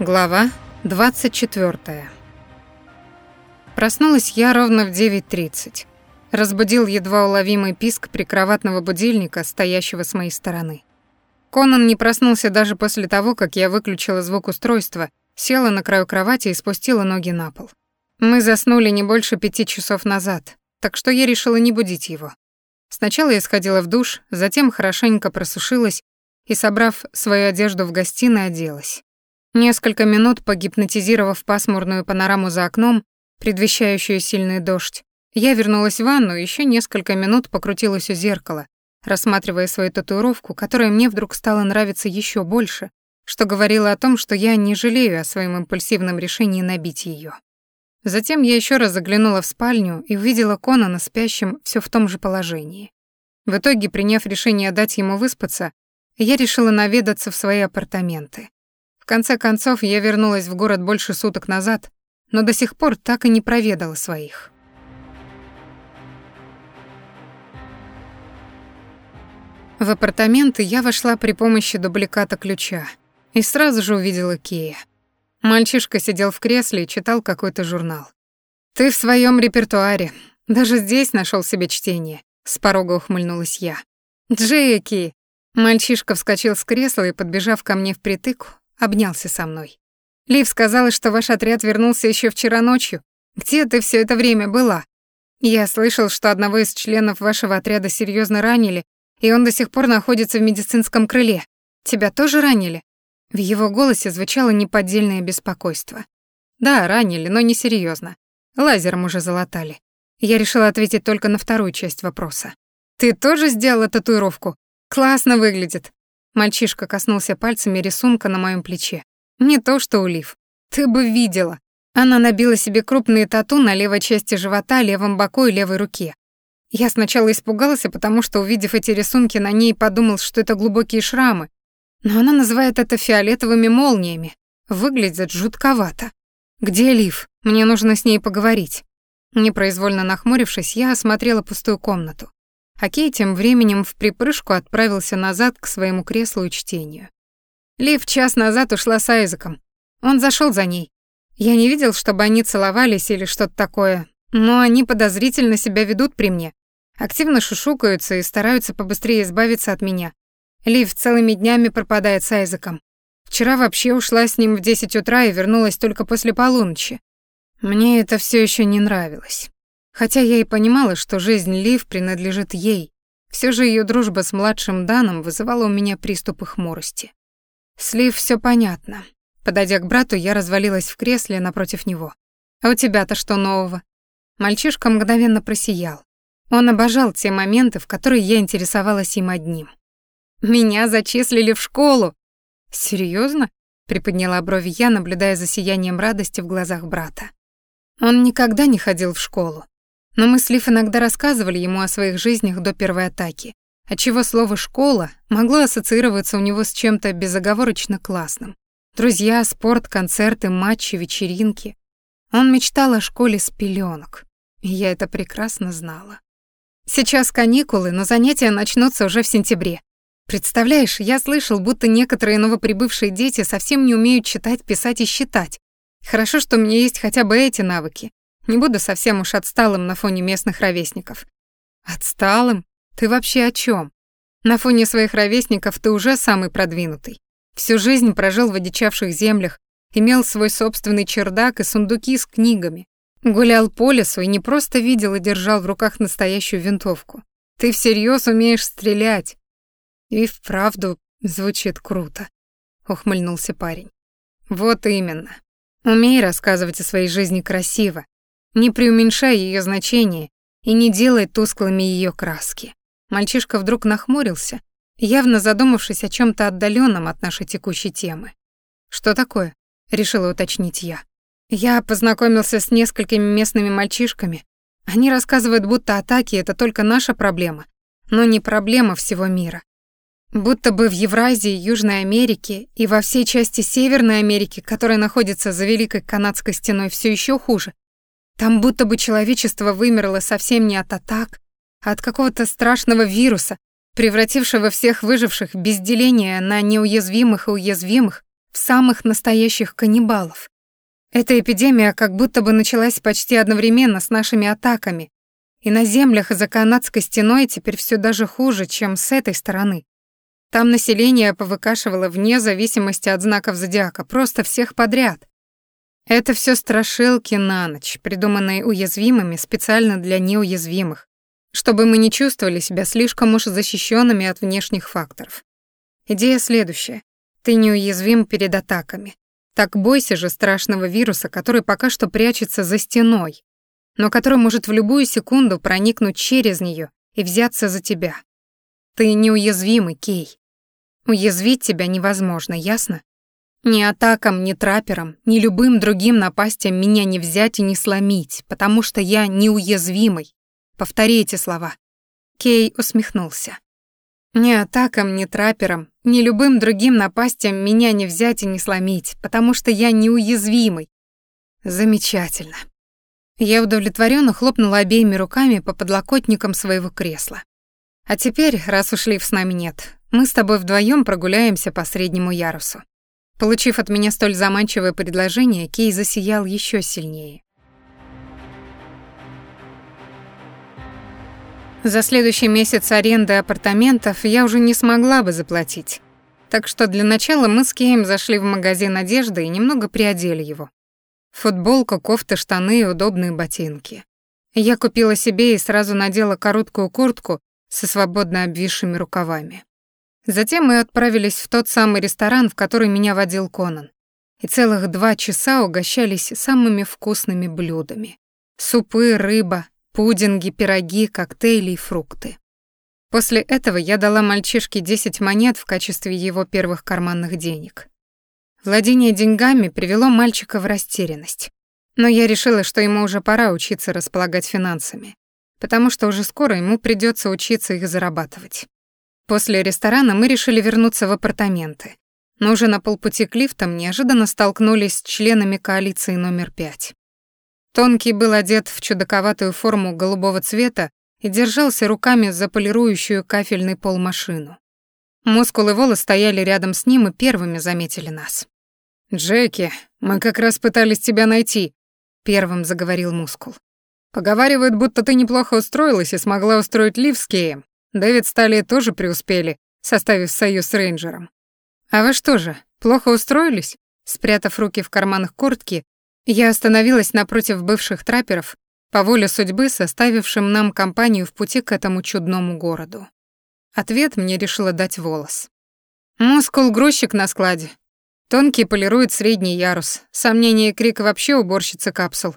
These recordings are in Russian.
Глава 24. Проснулась я ровно в 9.30. Разбудил едва уловимый писк прикроватного будильника, стоящего с моей стороны. Конан не проснулся даже после того, как я выключила звук устройства, села на краю кровати и спустила ноги на пол. Мы заснули не больше пяти часов назад, так что я решила не будить его. Сначала я сходила в душ, затем хорошенько просушилась и, собрав свою одежду в гостиной, оделась. Несколько минут погипнотизировав пасмурную панораму за окном, предвещающую сильный дождь, я вернулась в ванну и ещё несколько минут покрутилась у зеркала, рассматривая свою татуировку, которая мне вдруг стала нравиться ещё больше, что говорило о том, что я не жалею о своем импульсивном решении набить её. Затем я ещё раз заглянула в спальню и увидела Конана спящим всё в том же положении. В итоге, приняв решение дать ему выспаться, я решила наведаться в свои апартаменты. В конце концов, я вернулась в город больше суток назад, но до сих пор так и не проведала своих. В апартаменты я вошла при помощи дубликата ключа и сразу же увидела Кея. Мальчишка сидел в кресле и читал какой-то журнал. «Ты в своем репертуаре. Даже здесь нашел себе чтение», — с порога ухмыльнулась я. «Джеки!» Мальчишка вскочил с кресла и, подбежав ко мне впритык, обнялся со мной. Лив сказала, что ваш отряд вернулся еще вчера ночью. Где ты все это время была? Я слышал, что одного из членов вашего отряда серьезно ранили, и он до сих пор находится в медицинском крыле. Тебя тоже ранили? В его голосе звучало неподдельное беспокойство. Да, ранили, но не серьезно. Лазером уже залатали. Я решила ответить только на вторую часть вопроса. Ты тоже сделала татуировку? Классно выглядит. Мальчишка коснулся пальцами рисунка на моем плече. Не то что у Лив. Ты бы видела. Она набила себе крупные тату на левой части живота, левом боку и левой руке. Я сначала испугалась, потому что, увидев эти рисунки на ней, подумал, что это глубокие шрамы. Но она называет это фиолетовыми молниями. Выглядит жутковато. Где Лив? Мне нужно с ней поговорить. Непроизвольно нахмурившись, я осмотрела пустую комнату а Кей тем временем в припрыжку отправился назад к своему креслу и чтению. Лив час назад ушла с Айзеком. Он зашел за ней. Я не видел, чтобы они целовались или что-то такое, но они подозрительно себя ведут при мне. Активно шушукаются и стараются побыстрее избавиться от меня. Лив целыми днями пропадает с Айзеком. Вчера вообще ушла с ним в 10 утра и вернулась только после полуночи. Мне это все еще не нравилось. Хотя я и понимала, что жизнь Лив принадлежит ей, все же ее дружба с младшим Даном вызывала у меня приступы хмурости. С Лив все понятно. Подойдя к брату, я развалилась в кресле напротив него. «А у тебя-то что нового?» Мальчишка мгновенно просиял. Он обожал те моменты, в которые я интересовалась им одним. «Меня зачислили в школу!» «Серьёзно?» — приподняла брови я, наблюдая за сиянием радости в глазах брата. Он никогда не ходил в школу. Но мы с Лив иногда рассказывали ему о своих жизнях до первой атаки, отчего слово «школа» могло ассоциироваться у него с чем-то безоговорочно классным. Друзья, спорт, концерты, матчи, вечеринки. Он мечтал о школе с пеленок, и я это прекрасно знала. Сейчас каникулы, но занятия начнутся уже в сентябре. Представляешь, я слышал, будто некоторые новоприбывшие дети совсем не умеют читать, писать и считать. Хорошо, что у меня есть хотя бы эти навыки, не буду совсем уж отсталым на фоне местных ровесников. Отсталым? Ты вообще о чем? На фоне своих ровесников ты уже самый продвинутый. Всю жизнь прожил в одичавших землях, имел свой собственный чердак и сундуки с книгами. Гулял по лесу и не просто видел и держал в руках настоящую винтовку. Ты всерьез умеешь стрелять. И вправду звучит круто, ухмыльнулся парень. Вот именно. Умей рассказывать о своей жизни красиво, не преуменьшай ее значение и не делай тусклыми ее краски. Мальчишка вдруг нахмурился, явно задумавшись о чем то отдаленном от нашей текущей темы. «Что такое?» — решила уточнить я. «Я познакомился с несколькими местными мальчишками. Они рассказывают, будто атаки — это только наша проблема, но не проблема всего мира. Будто бы в Евразии, Южной Америке и во всей части Северной Америки, которая находится за Великой Канадской стеной, все еще хуже. Там будто бы человечество вымерло совсем не от атак, а от какого-то страшного вируса, превратившего всех выживших без деления на неуязвимых и уязвимых, в самых настоящих каннибалов. Эта эпидемия как будто бы началась почти одновременно с нашими атаками, и на землях за канадской стеной теперь все даже хуже, чем с этой стороны. Там население повыкашивало вне зависимости от знаков зодиака, просто всех подряд. Это все страшилки на ночь, придуманные уязвимыми специально для неуязвимых, чтобы мы не чувствовали себя слишком уж защищенными от внешних факторов. Идея следующая. Ты неуязвим перед атаками. Так бойся же страшного вируса, который пока что прячется за стеной, но который может в любую секунду проникнуть через нее и взяться за тебя. Ты неуязвимый, Кей. Уязвить тебя невозможно, ясно? Ни атакам, ни траперам, ни любым другим напастям меня не взять и не сломить, потому что я неуязвимый. Повтори эти слова. Кей усмехнулся. Ни атакам, ни траперам, ни любым другим напастям меня не взять и не сломить, потому что я неуязвимый. Замечательно. Я удовлетворенно хлопнула обеими руками по подлокотникам своего кресла. А теперь, раз уж лив с нами нет, мы с тобой вдвоем прогуляемся по среднему ярусу. Получив от меня столь заманчивое предложение, Кей засиял еще сильнее. За следующий месяц аренды апартаментов я уже не смогла бы заплатить. Так что для начала мы с Кеем зашли в магазин одежды и немного приодели его. Футболка, кофта, штаны и удобные ботинки. Я купила себе и сразу надела короткую куртку со свободно обвисшими рукавами. Затем мы отправились в тот самый ресторан, в который меня водил Конан. И целых два часа угощались самыми вкусными блюдами. Супы, рыба, пудинги, пироги, коктейли и фрукты. После этого я дала мальчишке 10 монет в качестве его первых карманных денег. Владение деньгами привело мальчика в растерянность. Но я решила, что ему уже пора учиться располагать финансами, потому что уже скоро ему придется учиться их зарабатывать. После ресторана мы решили вернуться в апартаменты, но уже на полпути к лифтам неожиданно столкнулись с членами коалиции номер пять. Тонкий был одет в чудаковатую форму голубого цвета и держался руками за полирующую кафельный пол машину. Мускулы Вола стояли рядом с ним и первыми заметили нас. «Джеки, мы как раз пытались тебя найти», — первым заговорил Мускул. «Поговаривают, будто ты неплохо устроилась и смогла устроить Лив с Кеем. Дэвид Стали тоже преуспели, составив союз с рейнджером. А вы что же, плохо устроились? Спрятав руки в карманах куртки, я остановилась напротив бывших трапперов, по воле судьбы составившим нам компанию в пути к этому чудному городу. Ответ мне решила дать волос. Мускул-грузчик на складе. Тонкий полирует средний ярус. Сомнение крик вообще уборщица капсул.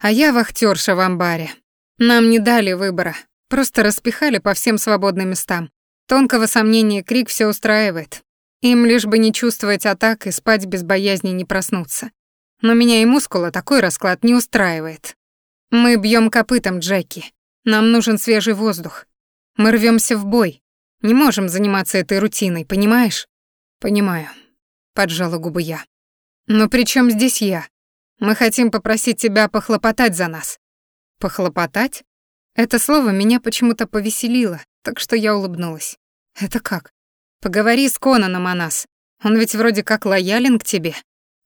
А я вахтерша в амбаре. Нам не дали выбора. Просто распихали по всем свободным местам. Тонкого сомнения крик все устраивает. Им лишь бы не чувствовать атак и спать без боязни не проснуться. Но меня и мускула такой расклад не устраивает. Мы бьем копытом, Джеки. Нам нужен свежий воздух. Мы рвемся в бой. Не можем заниматься этой рутиной, понимаешь? Понимаю. Поджала губы я. Но при чем здесь я? Мы хотим попросить тебя похлопотать за нас. Похлопотать? Это слово меня почему-то повеселило, так что я улыбнулась. Это как? Поговори с Конаном о нас. Он ведь вроде как лоялен к тебе.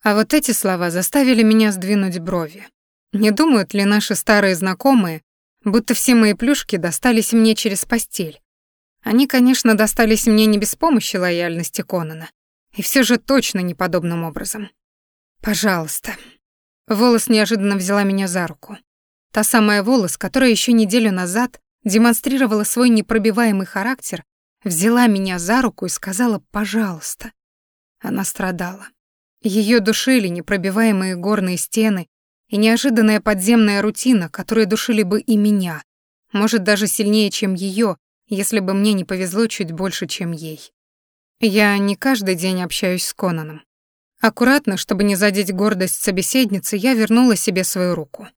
А вот эти слова заставили меня сдвинуть брови. Не думают ли наши старые знакомые, будто все мои плюшки достались мне через постель? Они, конечно, достались мне не без помощи лояльности Конана, и все же точно не подобным образом. Пожалуйста. Волос неожиданно взяла меня за руку. Та самая волос, которая еще неделю назад демонстрировала свой непробиваемый характер, взяла меня за руку и сказала «пожалуйста». Она страдала. Ее душили непробиваемые горные стены и неожиданная подземная рутина, которые душили бы и меня, может, даже сильнее, чем ее, если бы мне не повезло чуть больше, чем ей. Я не каждый день общаюсь с Конаном. Аккуратно, чтобы не задеть гордость собеседницы, я вернула себе свою руку.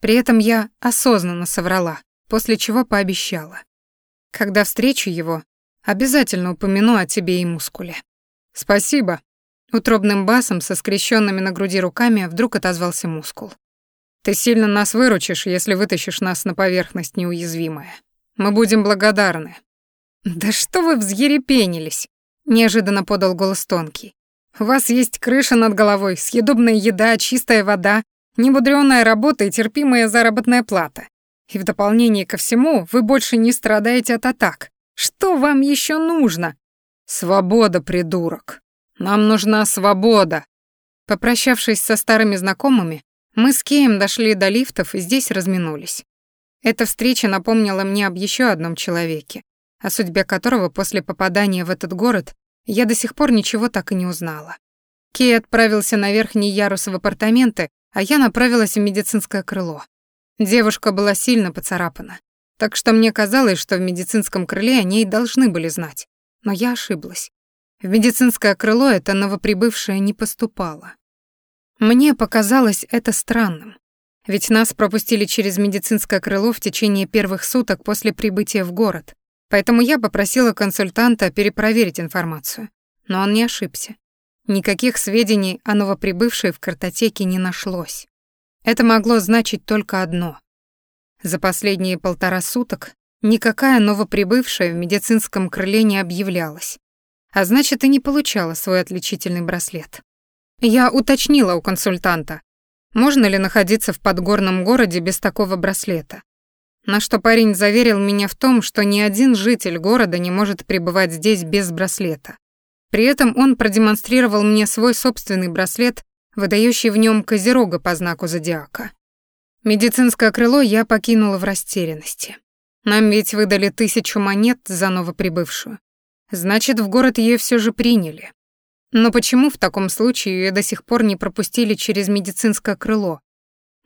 При этом я осознанно соврала, после чего пообещала. Когда встречу его, обязательно упомяну о тебе и мускуле. Спасибо. Утробным басом со скрещенными на груди руками вдруг отозвался мускул. Ты сильно нас выручишь, если вытащишь нас на поверхность неуязвимая. Мы будем благодарны. Да что вы взъерепенились? Неожиданно подал голос тонкий. У вас есть крыша над головой, съедобная еда, чистая вода, немудрёная работа и терпимая заработная плата. И в дополнение ко всему вы больше не страдаете от атак. Что вам еще нужно? Свобода, придурок. Нам нужна свобода. Попрощавшись со старыми знакомыми, мы с Кеем дошли до лифтов и здесь разминулись. Эта встреча напомнила мне об еще одном человеке, о судьбе которого после попадания в этот город я до сих пор ничего так и не узнала. Кей отправился на верхний ярус в апартаменты, а я направилась в медицинское крыло. Девушка была сильно поцарапана, так что мне казалось, что в медицинском крыле о ней должны были знать. Но я ошиблась. В медицинское крыло это новоприбывшая не поступала. Мне показалось это странным. Ведь нас пропустили через медицинское крыло в течение первых суток после прибытия в город, Поэтому я попросила консультанта перепроверить информацию. Но он не ошибся. Никаких сведений о новоприбывшей в картотеке не нашлось. Это могло значить только одно. За последние полтора суток никакая новоприбывшая в медицинском крыле не объявлялась, а значит и не получала свой отличительный браслет. Я уточнила у консультанта, можно ли находиться в подгорном городе без такого браслета, на что парень заверил меня в том, что ни один житель города не может пребывать здесь без браслета. При этом он продемонстрировал мне свой собственный браслет, выдающий в нем козерога по знаку зодиака. Медицинское крыло я покинула в растерянности. Нам ведь выдали тысячу монет за новоприбывшую. Значит, в город ее все же приняли. Но почему в таком случае ее до сих пор не пропустили через медицинское крыло?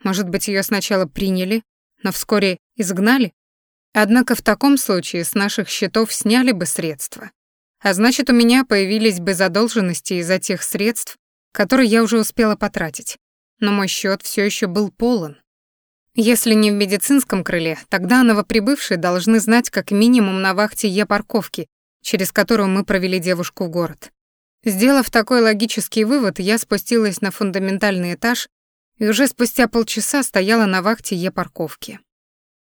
Может быть, ее сначала приняли, но вскоре изгнали? Однако в таком случае с наших счетов сняли бы средства. А значит, у меня появились бы задолженности из-за тех средств, которые я уже успела потратить. Но мой счет все еще был полон. Если не в медицинском крыле, тогда новоприбывшие должны знать как минимум на вахте Е-парковки, через которую мы провели девушку в город. Сделав такой логический вывод, я спустилась на фундаментальный этаж и уже спустя полчаса стояла на вахте Е-парковки.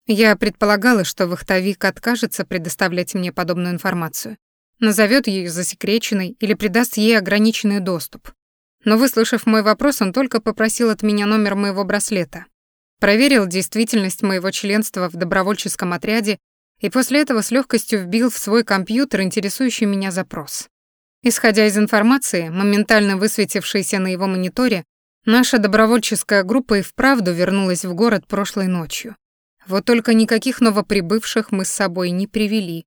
Я предполагала, что вахтовик откажется предоставлять мне подобную информацию, назовет ее засекреченной или придаст ей ограниченный доступ. Но, выслушав мой вопрос, он только попросил от меня номер моего браслета, проверил действительность моего членства в добровольческом отряде и после этого с легкостью вбил в свой компьютер интересующий меня запрос. Исходя из информации, моментально высветившейся на его мониторе, Наша добровольческая группа и вправду вернулась в город прошлой ночью. Вот только никаких новоприбывших мы с собой не привели.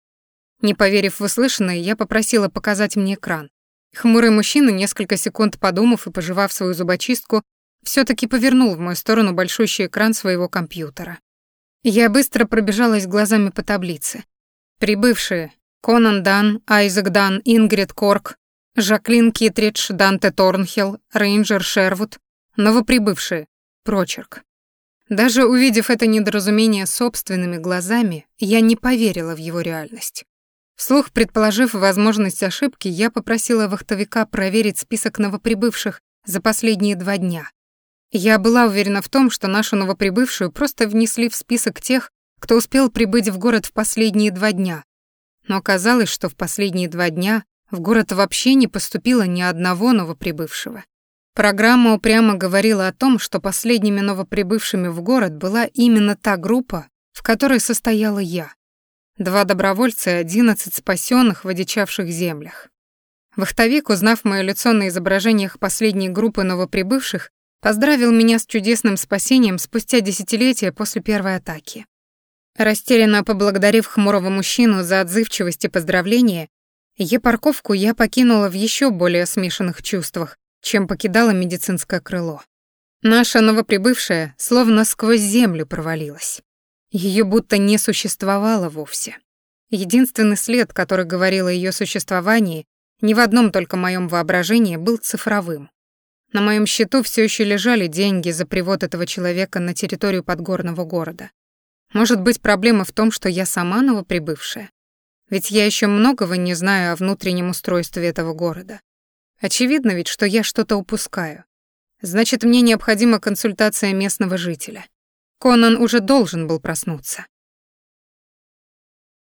Не поверив в услышанное, я попросила показать мне экран. Хмурый мужчина, несколько секунд подумав и пожевав свою зубочистку, все таки повернул в мою сторону большущий экран своего компьютера. Я быстро пробежалась глазами по таблице. Прибывшие. Конан Дан, Айзек Дан, Ингрид Корк, Жаклин Китридж, Данте Торнхилл, Рейнджер Шервуд, Новоприбывшие. Прочерк. Даже увидев это недоразумение собственными глазами, я не поверила в его реальность. Вслух предположив возможность ошибки, я попросила вахтовика проверить список новоприбывших за последние два дня. Я была уверена в том, что нашу новоприбывшую просто внесли в список тех, кто успел прибыть в город в последние два дня. Но оказалось, что в последние два дня в город вообще не поступило ни одного новоприбывшего. Программа упрямо говорила о том, что последними новоприбывшими в город была именно та группа, в которой состояла я. Два добровольца и одиннадцать спасенных в одичавших землях. Вахтовик, узнав моё лицо на изображениях последней группы новоприбывших, поздравил меня с чудесным спасением спустя десятилетия после первой атаки. Растерянно поблагодарив хмурого мужчину за отзывчивость и поздравления, Е-парковку я покинула в еще более смешанных чувствах, чем покидала медицинское крыло. Наша новоприбывшая словно сквозь землю провалилась. Ее будто не существовало вовсе. Единственный след, который говорил о ее существовании, ни в одном только моем воображении, был цифровым. На моем счету все еще лежали деньги за привод этого человека на территорию подгорного города. Может быть, проблема в том, что я сама новоприбывшая? Ведь я еще многого не знаю о внутреннем устройстве этого города. Очевидно ведь, что я что-то упускаю. Значит, мне необходима консультация местного жителя. Конан уже должен был проснуться.